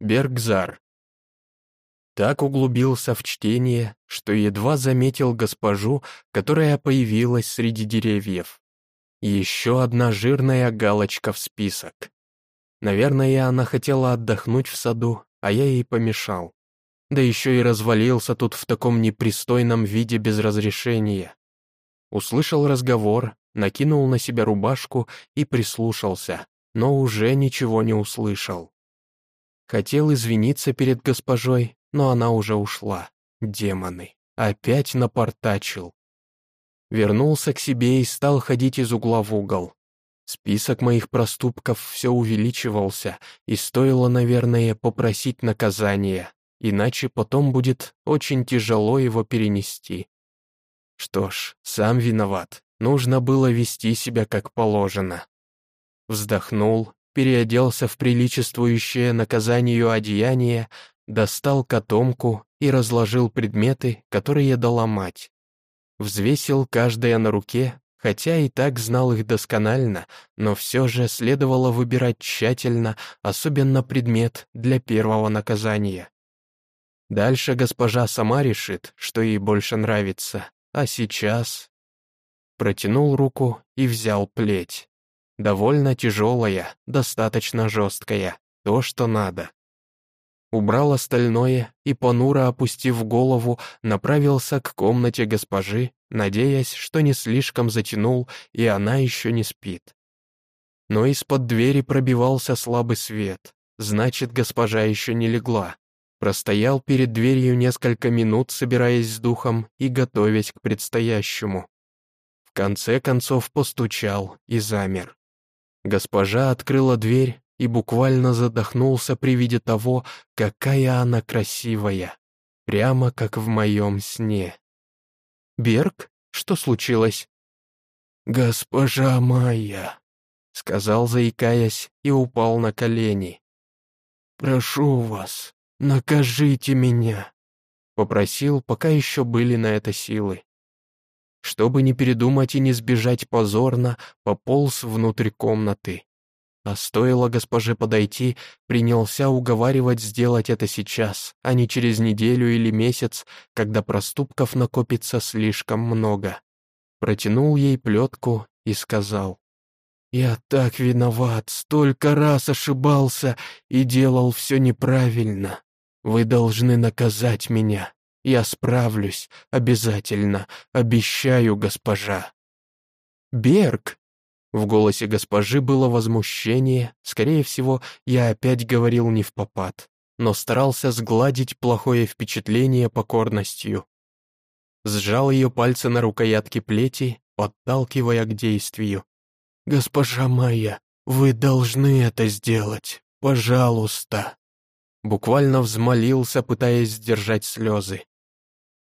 Бергзар. Так углубился в чтение, что едва заметил госпожу, которая появилась среди деревьев. Еще одна жирная галочка в список. Наверное, она хотела отдохнуть в саду, а я ей помешал. Да еще и развалился тут в таком непристойном виде без разрешения. Услышал разговор, накинул на себя рубашку и прислушался, но уже ничего не услышал. Хотел извиниться перед госпожой, но она уже ушла. Демоны. Опять напортачил. Вернулся к себе и стал ходить из угла в угол. Список моих проступков все увеличивался, и стоило, наверное, попросить наказания, иначе потом будет очень тяжело его перенести. Что ж, сам виноват, нужно было вести себя как положено. Вздохнул, переоделся в приличествующее наказанию одеяние, достал котомку и разложил предметы, которые дала мать. Взвесил каждое на руке, хотя и так знал их досконально, но все же следовало выбирать тщательно, особенно предмет для первого наказания. Дальше госпожа сама решит, что ей больше нравится, а сейчас... Протянул руку и взял плеть. Довольно тяжелая, достаточно жесткая, то, что надо. Убрал остальное и, понуро опустив голову, направился к комнате госпожи, надеясь, что не слишком затянул, и она еще не спит. Но из-под двери пробивался слабый свет, значит, госпожа еще не легла. Простоял перед дверью несколько минут, собираясь с духом и готовясь к предстоящему. В конце концов постучал и замер. Госпожа открыла дверь и буквально задохнулся при виде того, какая она красивая, прямо как в моем сне. «Берг, что случилось?» «Госпожа моя», — сказал, заикаясь, и упал на колени. «Прошу вас, накажите меня», — попросил, пока еще были на это силы. Чтобы не передумать и не сбежать позорно, пополз внутрь комнаты. А стоило госпоже подойти, принялся уговаривать сделать это сейчас, а не через неделю или месяц, когда проступков накопится слишком много. Протянул ей плетку и сказал, «Я так виноват, столько раз ошибался и делал все неправильно. Вы должны наказать меня». Я справлюсь, обязательно, обещаю, госпожа». «Берг!» В голосе госпожи было возмущение, скорее всего, я опять говорил не в попад, но старался сгладить плохое впечатление покорностью. Сжал ее пальцы на рукоятке плети, подталкивая к действию. «Госпожа моя, вы должны это сделать, пожалуйста!» Буквально взмолился, пытаясь сдержать слезы.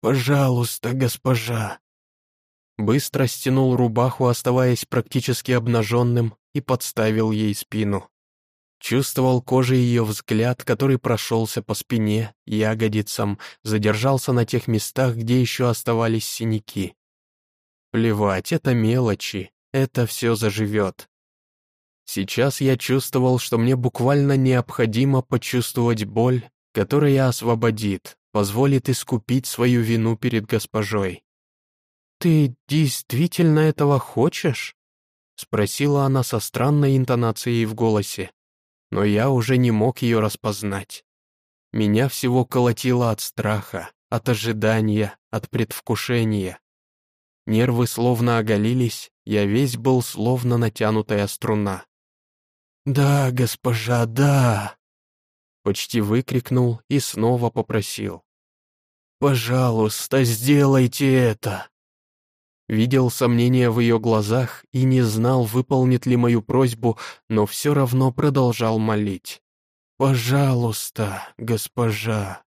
«Пожалуйста, госпожа!» Быстро стянул рубаху, оставаясь практически обнаженным, и подставил ей спину. Чувствовал кожей ее взгляд, который прошелся по спине, ягодицам, задержался на тех местах, где еще оставались синяки. Плевать, это мелочи, это все заживет. Сейчас я чувствовал, что мне буквально необходимо почувствовать боль, которая освободит, позволит искупить свою вину перед госпожой. «Ты действительно этого хочешь?» — спросила она со странной интонацией в голосе. Но я уже не мог ее распознать. Меня всего колотило от страха, от ожидания, от предвкушения. Нервы словно оголились, я весь был словно натянутая струна. «Да, госпожа, да!» Почти выкрикнул и снова попросил. «Пожалуйста, сделайте это!» Видел сомнения в ее глазах и не знал, выполнит ли мою просьбу, но все равно продолжал молить. «Пожалуйста, госпожа!»